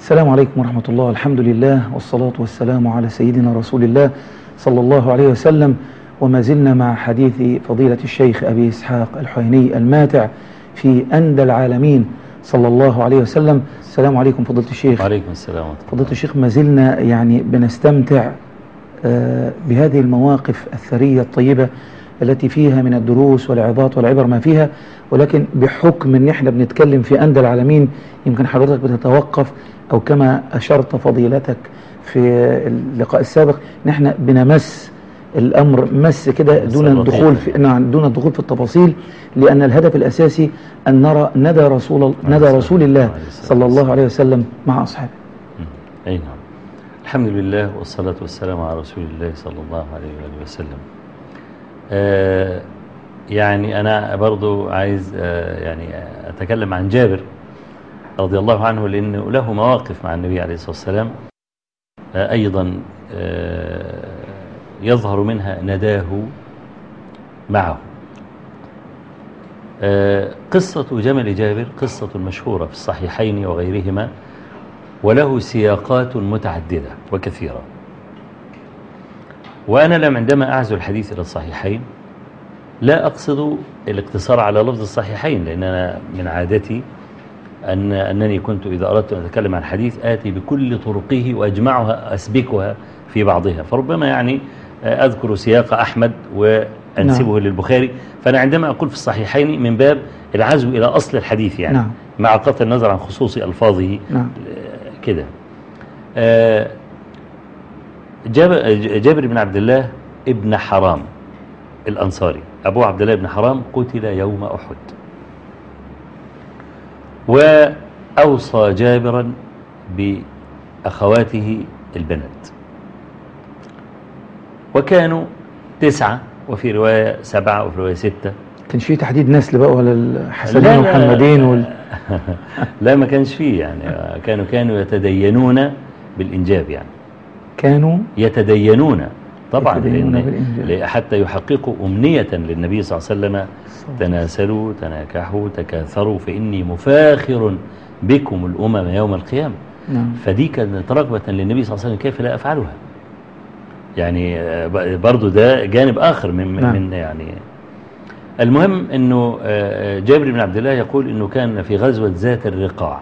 السلام عليكم ورحمة الله. الحمد لله والصلاة والسلام على سيدنا رسول الله صلى الله عليه وسلم. وما زلنا مع حديث فضيلة الشيخ أبي إسحاق الحويني الماتع في أندى العالمين صلى الله عليه وسلم. السلام عليكم فضيلة الشيخ. وعليكم السلام فضيلة الشيخ ما زلنا يعني بنستمتع آه، بهذه المواقف الثرية الطيبة التي فيها من الدروس والعظات والعبر ما فيها ولكن بحكم إن إحنا بنتكلم في أندى العالمين يمكن حضرتك بتتوقف أو كما أشرت فضيلتك في اللقاء السابق إن إحنا بنمس الأمر مس كده دون. الدخول في نعم دون الدخول في التفاصيل لأن الهدف الأساسي أن نرى ندى رسول ندى رسول الله صلى الله عليه وسلم مع أصحابه. أي نعم الحمد لله والصلاة والسلام على رسول الله صلى الله عليه وآله وسلم يعني أنا برضو عايز آه يعني أتكلم عن جابر رضي الله عنه لأنه له مواقف مع النبي عليه الصلاة والسلام آه أيضا آه يظهر منها نداه معه. آه قصة جمل جابر قصة مشهورة في الصحيحين وغيرهما وله سياقات متعددة وكثيرة. وأنا لم عندما أعزو الحديث إلى الصحيحين لا أقصد الاقتصار على لفظ الصحيحين لأن أنا من عادتي أن أنني كنت إذا أردت أن أتكلم عن حديث آتي بكل طرقه وأجمعها أسبكها في بعضها فربما يعني أذكر سياق أحمد وأنسبه نعم. للبخاري فأنا عندما أقول في الصحيحين من باب العزو إلى أصل الحديث يعني نعم. مع قطع النظر عن خصوص ألفاظه نعم كده آه، جابر بن عبد الله ابن حرام الأنصاري. أبو عبد الله بن حرام قتل يوم أحد. وأوصى جابرا بأخواته البنات. وكانوا تسعة وفي رواية سبعة وفي رواية ستة. كانش فيه تحديد نسل بقى ولا الحسنين والمحمدين وال... لا ما كانش فيه يعني. كانوا كانوا يتدينون بالإنجاب يعني. كانوا يتدينون. طبعا يتدينون لأن حتى يحققوا أمنية للنبي صلى الله عليه وسلم. تناسلوا تناكحوا تكاثروا فإني مفاخر بكم الأمم يوم القيامة. نعم. فدي كانت رغبة للنبي صلى الله عليه وسلم كيف لا أفعلها؟ يعني آه، برضو ده جانب آخر من, من, نعم. من يعني. المهم أنه آه، جابر بن عبد الله يقول أنه كان في غزوة ذات الرقاع.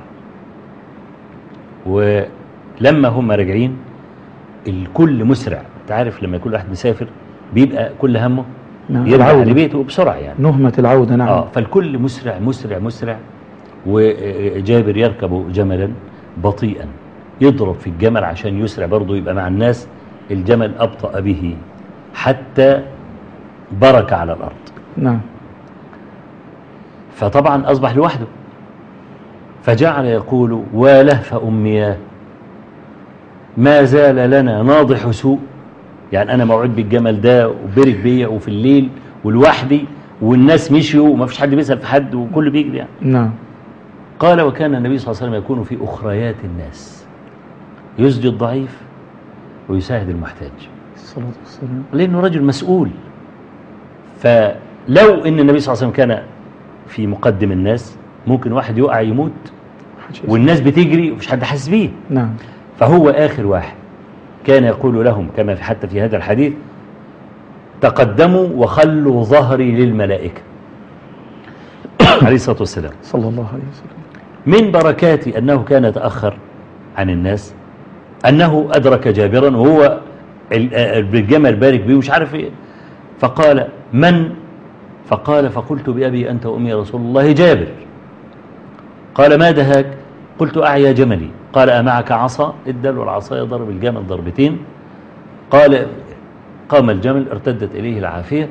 ولما هم راجعين الكل مسرع. انت عارف لما يكون واحد مسافر بيبقى كل همه نعم. يرجع. لبيته بسرعة يعني. نهمة العودة نعم. آه فالكل مسرع مسرع مسرع وجابر يركب جملا بطيئا. يضرب في الجمل عشان يسرع برضه يبقى مع الناس. الجمل أبطأ به حتى برك على الأرض. نعم. فطبعا أصبح لوحده. فجعل يقول ولهف أمياه ما زال لنا ناضح سوء. يعني أنا موعود بالجمل ده وبرك بيا وفي الليل ولوحدي والناس مشيوا وما فيش حد بيسأل في حد وكله بيجري يعني. نعم. قال وكان النبي صلى الله عليه وسلم يكون في أخريات الناس. يسجد الضعيف ويساعد المحتاج. الصلاة والسلام. لأنه رجل مسؤول. فلو أن النبي صلى الله عليه وسلم كان في مقدم الناس ممكن واحد يقع يموت. والناس بتجري ومش حد حاسس بيه. نعم. فهو آخر واحد كان يقول لهم كما في حتى في هذا الحديث تقدموا وخلوا ظهري للملائكة. عليه الصلاة والسلام. صلى الله عليه وسلم. من بركات أنه كان يتأخر عن الناس أنه أدرك جابرا وهو آه، بالجمل بارك بيه ومش عارف إيه. فقال من؟ فقال فقلت بأبي أنت وأمي يا رسول الله جابر. قال ما دهاك؟ قلت أعيا جملي. قال أمعك عصا؟ ادل والعصا يضرب الجمل ضربتين. قال قام الجمل ارتدت إليه العافية.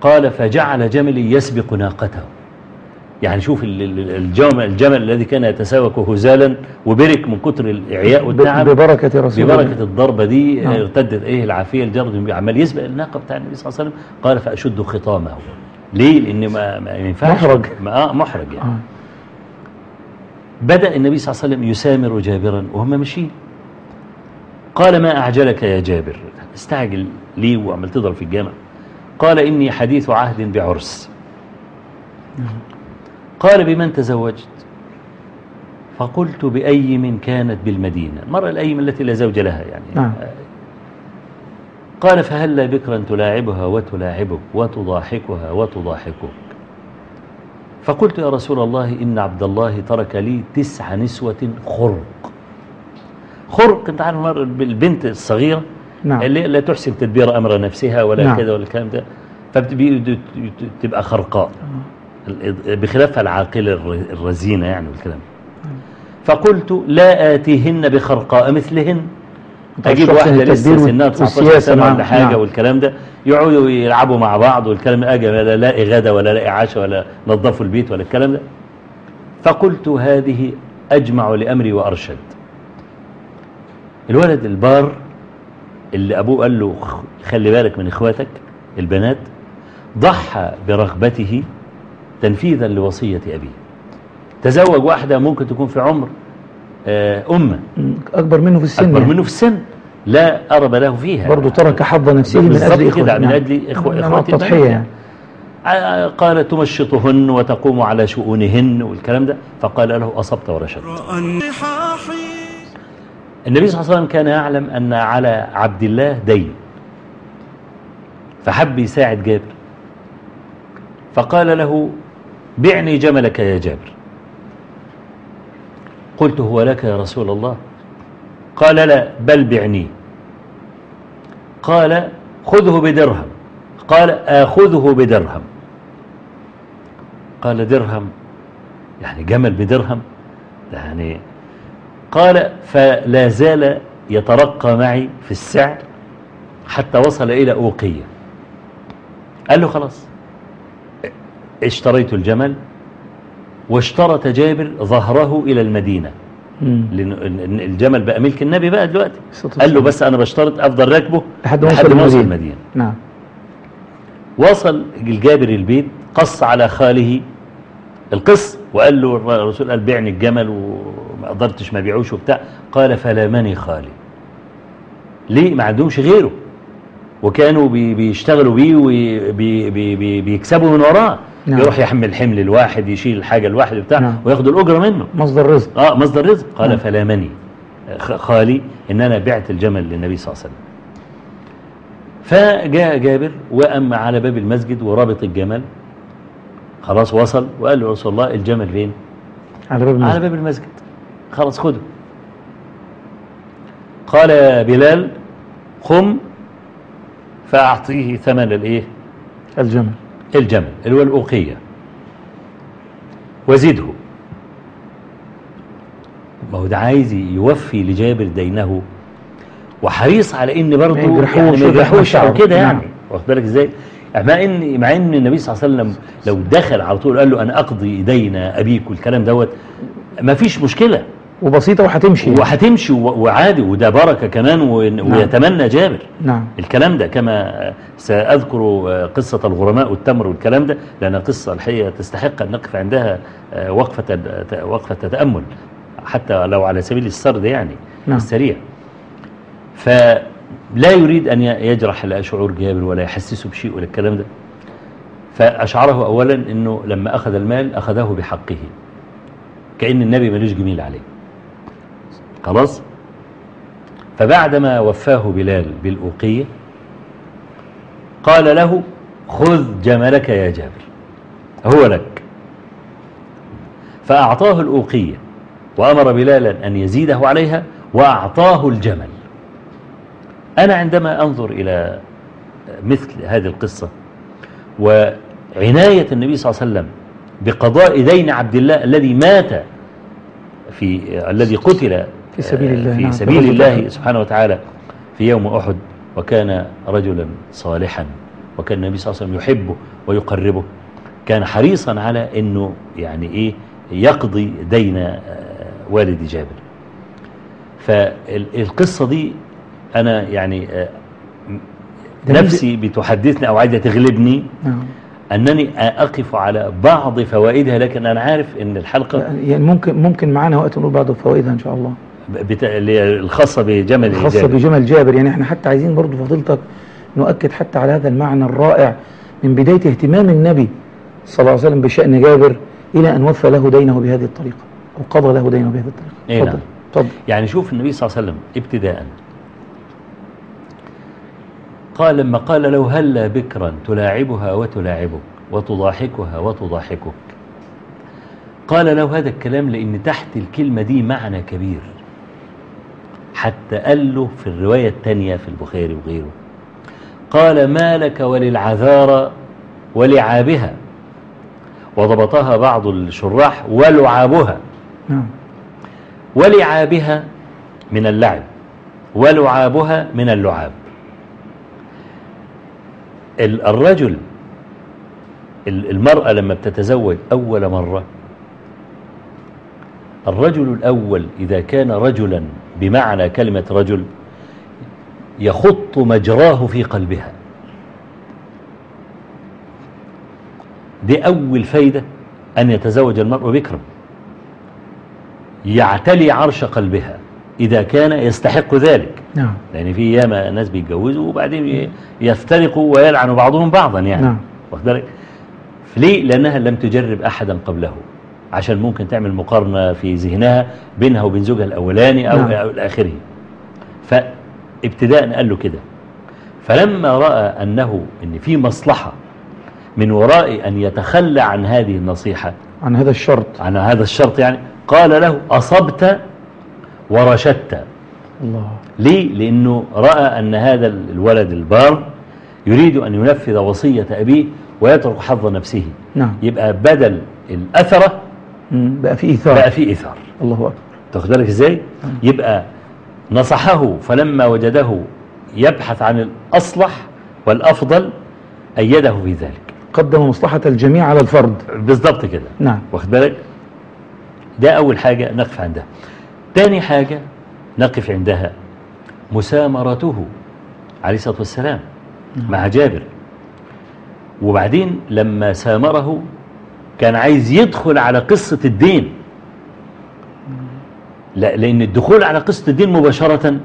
قال فجعل جملي يسبق ناقته. يعني شوف ال- ال- الجمل, الجمل الذي كان يتساوك هزالا وبرك من كتر الإعياء والتعب. ببركة رسول ببركة الضربة دي نعم. ارتدت إليه العافية. الجرد عمال يسبق الناقة بتاع النبي صلى الله عليه وسلم. قال فأشد خطامه. ليه؟ لأن ما, ما ينفعش. محرج. ما آه محرج يعني. آه. بدأ النبي صلى الله عليه وسلم يسامر جابرا وهم ماشيين. قال ما أعجلك يا جابر؟ استعجل ليه وعمل تضرب في الجامع. قال إني حديث عهد بعرس. قال بمن تزوجت؟ فقلت بأيم كانت بالمدينة. المرأة الأيم التي لا زوج لها يعني. نعم. قال فهلا بكرا تلاعبها وتلاعبك وتضاحكها وتضاحكك؟ فقلت يا رسول الله إن عبد الله ترك لي تسع نسوة خرق. خرق أنت عارف البنت الصغيرة نعم. اللي لا تحسن تدبير أمر نفسها ولا نعم. كذا ولا الكلام ده فبتبقى خرقاء. بخلاف العاقلة الر- الرزينة يعني والكلام. فقلت لا آتيهن بخرقاء مثلهن. أجيب الشخص واحدة لسه سنها 19 والسياسة سنة معه. ولا حاجة نعم. والكلام ده يقعدوا يلعبوا مع بعض والكلام أجي لا لاقي غدا ولا لاقي عشاء ولا نظفوا البيت ولا الكلام ده فقلت هذه أجمع لأمري وأرشد الولد البار اللي أبوه قال له خلي بالك من إخواتك البنات ضحى برغبته تنفيذا لوصية أبيه تزوج واحدة ممكن تكون في عمر أمة. مم. أكبر منه في السن أكبر يعني. منه في السن. لا أرب له فيها. برضه ترك حظ نفسه من أجل إخوته من نعم. أجل إخوة نعم، التضحية يعني. آه، قال تمشطهن وتقوم على شؤونهن والكلام ده. فقال له أصبت ورشدت النبي صلى الله عليه وسلم كان يعلم أن على عبد الله دين. فحب يساعد جابر. فقال له بعني جملك يا جابر. قلت هو لك يا رسول الله؟ قال لا بل بعني. قال خذه بدرهم. قال آخذه بدرهم. قال درهم؟ يعني جمل بدرهم؟ يعني قال فلا زال يترقى معي في السعر حتى وصل إلى أوقية. قال له خلاص اشتريت الجمل واشترط جابر ظهره إلى المدينة. لأن الجمل بقى ملك النبي بقى دلوقتي. قال له. بس أنا بشترط أفضل راكبه لحد ما وصل المدينة. المدينة. نعم. وصل الجابر البيت قص على خاله القص وقال له الرسول قال بيعني الجمل وما قدرتش ما بيعوش وبتاع. قال فلامني خالي. ليه؟ ما عندهمش غيره. وكانوا بي بيشتغلوا بيه وبيكسبوا من وراه. نعم. يروح يحمل حمل الواحد يشيل الحاجة الواحد بتاع نعم. وياخدوا الأجرة منه. مصدر رزق. آه مصدر رزق. قال نعم. فلامني خالي إن أنا بعت الجمل للنبي صلى الله عليه وسلم. فجاء جابر وقام على باب المسجد ورابط الجمل. خلاص وصل وقال له رسول الله الجمل فين؟ على باب على المسجد باب المسجد. خلاص خده. قال يا بلال قم فأعطيه ثمن الإيه؟ الجمل. الجمل اللي هو الأوقية وزده ما هو ده عايز يوفي لجابر دينه. وحريص على إن برضه يعني ما يجرحوش. أو كده. يعني. واخد بالك إزاي؟ مع إن مع إن النبي صلى الله عليه وسلم لو دخل على طول قال له أنا أقضي دين ابيك والكلام دوت ما فيش مشكلة. وبسيطة وهتمشي وهتمشي و- وعادي وده بركة كمان و- ويتمنى جابر. نعم. الكلام ده كما سأذكر قصة الغرماء والتمر والكلام ده لأن قصة الحقيقة تستحق أن نقف عندها وقفة وقفة تأمل حتى لو على سبيل السرد يعني نعم. السريع. فلا يريد أن يجرح لا شعور جابر ولا يحسسه بشيء ولا الكلام ده. فأشعره أولا أنه لما أخذ المال أخذه بحقه كأن النبي ملوش جميل عليه. خلاص؟ فبعدما وفاه بلال بالأوقية قال له خذ جملك يا جابر هو لك. فأعطاه الأوقية وأمر بلالا أن يزيده عليها وأعطاه الجمل. أنا عندما أنظر إلى مثل هذه القصة وعناية النبي صلى الله عليه وسلم بقضاء دين عبد الله الذي مات في الذي قتل في سبيل الله، في نعم. سبيل الله سبحانه وتعالى. في يوم أحد وكان رجلا صالحا وكان النبي صلى الله عليه وسلم يحبه ويقربه. كان حريصا على أنه يعني إيه يقضي دين آه، والد جابر. فالقصة دي أنا يعني آه، نفسي بتحدثني أو عايزة تغلبني. نعم. أنني أقف على بعض فوائدها لكن أنا عارف أن الحلقة يعني ممكن ممكن معانا وقت نقول بعض فوائدها إن شاء الله. بتا... الخاصة بجمل الخاصة الجابر. بجمل جابر. يعني إحنا حتى عايزين برضو فضيلتك نؤكد حتى على هذا المعنى الرائع من بداية اهتمام النبي صلى الله عليه وسلم بشأن جابر إلى أن وفى له دينه بهذه الطريقة وقضى له دينه بهذا الطريق إيه تفضل نعم. تفضل. يعني شوف النبي صلى الله عليه وسلم ابتداء. قال لما قال له هلا بكرا تلاعبها وتلاعبك وتضاحكها وتضاحكك؟ قال له هذا الكلام لأن تحت الكلمة دي معنى كبير. حتى قال له في الرواية الثانية في البخاري وغيره. قال ما لك وللعذارى ولعابها؟ وضبطها بعض الشراح ولعابها. نعم. ولعابها من اللعب ولعابها من اللعاب. ال- الرجل ال- المرأة لما بتتزوج أول مرة الرجل الأول إذا كان رجلا بمعنى كلمة رجل يخط مجراه في قلبها. دي أول فايدة أن يتزوج المرء بكرا يعتلي عرش قلبها إذا كان يستحق ذلك. نعم. لأن في ياما ناس بيتجوزوا وبعدين يفترقوا ويلعن بعضهم بعضا يعني. نعم. واخد بالك؟ ليه؟ لأنها لم تجرب أحدا قبله. عشان ممكن تعمل مقارنة في ذهنها بينها وبين زوجها الأولاني أو, نعم. أو آخره فابتداء قال له كده فلما رأى أنه أن في مصلحة من وراء أن يتخلى عن هذه النصيحة عن هذا الشرط عن هذا الشرط يعني قال له أصبت ورشدت الله ليه؟ لأنه رأى أن هذا الولد البار يريد أن ينفذ وصية أبيه ويترك حظ نفسه نعم يبقى بدل الأثرة. بقى في إيثار. بقى في إثار الله أكبر. تاخد بالك إزاي؟ يبقى نصحه فلما وجده يبحث عن الأصلح والأفضل أيده في ذلك. قدم مصلحة الجميع على الفرد. بالضبط كده. نعم. واخد بالك؟ ده أول حاجة نقف عندها. تاني حاجة نقف عندها مسامرته عليه الصلاة والسلام مع جابر. وبعدين لما سامره كان عايز يدخل على قصة الدين. لا لأن الدخول على قصة الدين مباشرة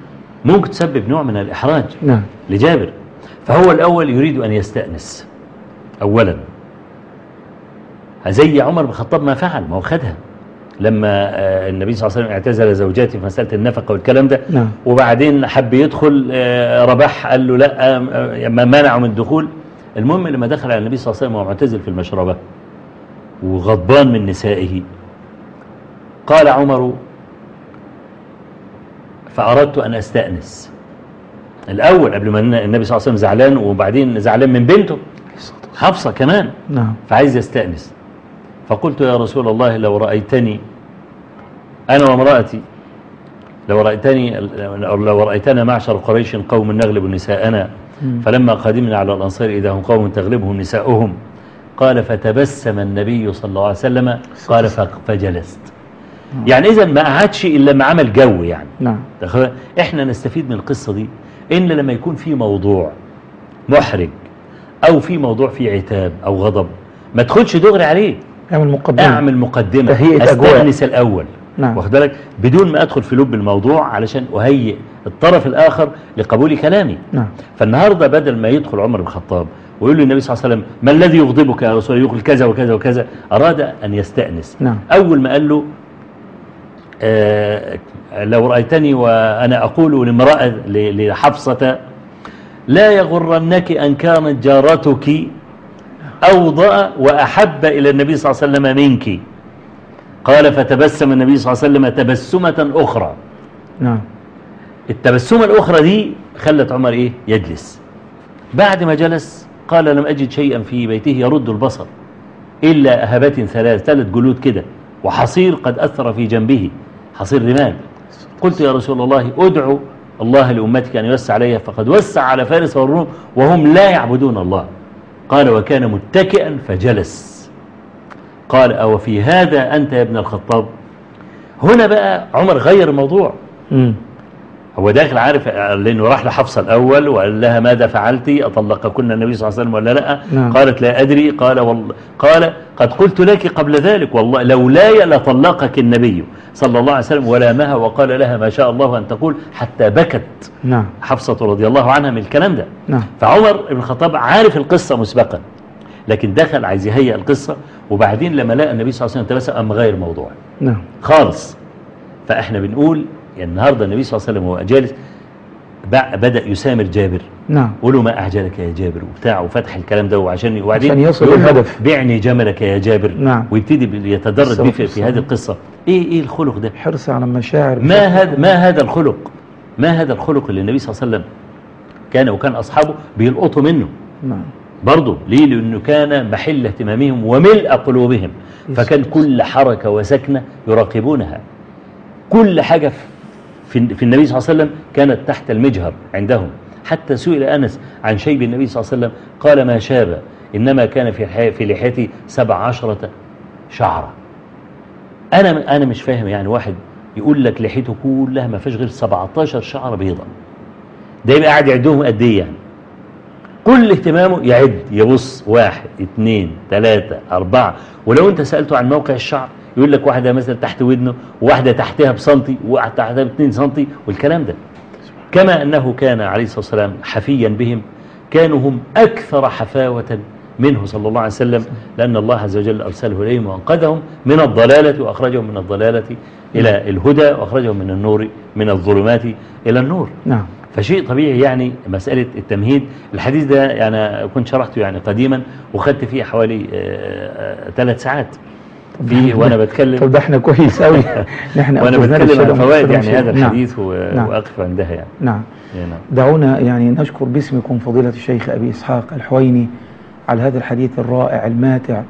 ممكن تسبب نوع من الإحراج نعم. لجابر. فهو الأول يريد أن يستأنس. أولا زي عمر بن الخطاب ما فعل ما هو خدها. لما آه، النبي صلى الله عليه وسلم اعتزل زوجاته في مسألة النفقة والكلام ده نعم. وبعدين حب يدخل آه، رباح قال له لا آه، ما منعه من الدخول. المهم لما دخل على النبي صلى الله عليه وسلم وهو معتزل في المشربة وغضبان من نسائه. قال عمر فأردت أن أستأنس. الأول قبل ما النبي صلى الله عليه وسلم زعلان وبعدين زعلان من بنته. حفصة كمان. نعم. فعايز يستأنس. فقلت يا رسول الله لو رأيتني أنا وامرأتي لو رأيتني لو رأيتنا معشر قريش قوم نغلب نساءنا. فلما قدمنا على الأنصار إذا هم قوم تغلبهم نساؤهم. قال فتبسم النبي صلى الله عليه وسلم قال فجلست. يعني إذا ما قعدش إلا ما عمل جو يعني. نعم؟ إحنا نستفيد من القصة دي إن لما يكون في موضوع محرج أو في موضوع فيه عتاب أو غضب ما تدخلش دغري عليه. أعمل مقدمة. أعمل مقدمة. أستأنس الأول. نعم. واخد بالك؟ بدون ما أدخل في لب الموضوع علشان أهيئ الطرف الآخر لقبول كلامي. نعم. فالنهاردة بدل ما يدخل عمر بن الخطاب ويقول للنبي صلى الله عليه وسلم ما الذي يغضبك يا رسول الله؟ يقول كذا وكذا وكذا. أراد أن يستأنس. نعم. أول ما قال له آه لو رأيتني وأنا أقول لامرأة لحفصة لا يغرنك أن كانت جارتك أوضأ وأحب إلى النبي صلى الله عليه وسلم منك. قال فتبسم النبي صلى الله عليه وسلم تبسمة أخرى. نعم. التبسمة الأخرى دي خلت عمر إيه؟ يجلس. بعد ما جلس قال لم أجد شيئا في بيته يرد البصر إلا أهبات ثلاث ثلاث جلود كده وحصير قد أثر في جنبه حصير رمال قلت يا رسول الله أدعو الله لأمتك أن يوسع عليها فقد وسع على فارس والروم وهم لا يعبدون الله. قال وكان متكئا فجلس. قال أو في هذا أنت يا ابن الخطاب؟ هنا بقى عمر غير الموضوع. هو داخل عارف لأنه راح لحفصة الأول وقال لها ماذا فعلت أطلقكن النبي صلى الله عليه وسلم ولا لأ؟ نعم. قالت لا أدري. قال والله قال قد قلت لك قبل ذلك والله لولاي لطلقك النبي صلى الله عليه وسلم ولامها وقال لها ما شاء الله أن تقول حتى بكت. نعم. حفصة رضي الله عنها من الكلام ده. نعم. فعمر بن الخطاب عارف القصة مسبقا لكن دخل عايز يهيئ القصة. وبعدين لما لقى النبي صلى الله عليه وسلم تبسم قام غير الموضوع نعم. خالص. فإحنا بنقول يعني النهارده النبي صلى الله عليه وسلم وهو جالس بدأ يسامر جابر. نعم. له ما أعجلك يا جابر وبتاع وفتح الكلام ده وعشان وبعدين عشان يصل للهدف. بعني جملك يا جابر. نعم. ويبتدي يتدرج بيه في, في. هذه القصة. إيه إيه الخلق ده؟ حرص على المشاعر. ما هذا ما هذا الخلق؟ ما هذا الخلق اللي النبي صلى الله عليه وسلم كان وكان أصحابه بيلقطوا منه. نعم. برضه ليه؟ لأنه كان محل اهتمامهم وملء قلوبهم. فكان كل حركة وسكنة يراقبونها. كل حاجة في في النبي صلى الله عليه وسلم كانت تحت المجهر عندهم. حتى سئل أنس عن شيب النبي صلى الله عليه وسلم قال ما شاب؟ إنما كان في في لحيته سبع عشرة شعرة. أنا أنا مش فاهم يعني واحد يقول لك لحيته كلها ما فيش غير 17 شعرة بيضة. ده يبقى قاعد يعدهم قد إيه يعني؟ كل اهتمامه يعد يبص واحد اثنين ثلاثة أربعة. ولو أنت سألته عن موقع الشعر يقول لك واحدة مثلا تحت ودنه وواحدة تحتها بسنتي وواحدة تحتها باتنين سنتي والكلام ده. كما أنه كان عليه الصلاة والسلام حفيا بهم كانوا هم أكثر حفاوة منه صلى الله عليه وسلم لأن الله عز وجل أرسله إليهم وأنقذهم من الضلالة وأخرجهم من الضلالة إلى الهدى وأخرجهم من النور من الظلمات إلى النور. نعم. فشيء طبيعي يعني مسألة التمهيد. الحديث ده يعني كنت شرحته يعني قديما وخدت فيه حوالي ثلاث ساعات. في وأنا بتكلم. طب ده إحنا كويس قوي نحن وأنا بتكلم عن فوائد يعني هذا نعم. الحديث نعم. وأقف عندها يعني. نعم. إيه نعم. دعونا يعني نشكر باسمكم فضيلة الشيخ أبي إسحاق الحويني على هذا الحديث الرائع الماتع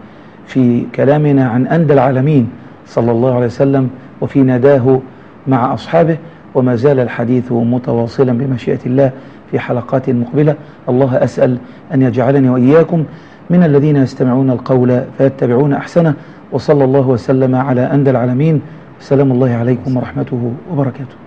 في كلامنا عن أندى العالمين صلى الله عليه وسلم وفي ناداه مع أصحابه وما زال الحديث متواصلا بمشيئة الله في حلقات مقبلة. الله أسأل أن يجعلني وإياكم من الذين يستمعون القول فيتبعون أحسنه. وصلى الله وسلم على أندى العالمين. سلام الله عليكم ورحمته وبركاته.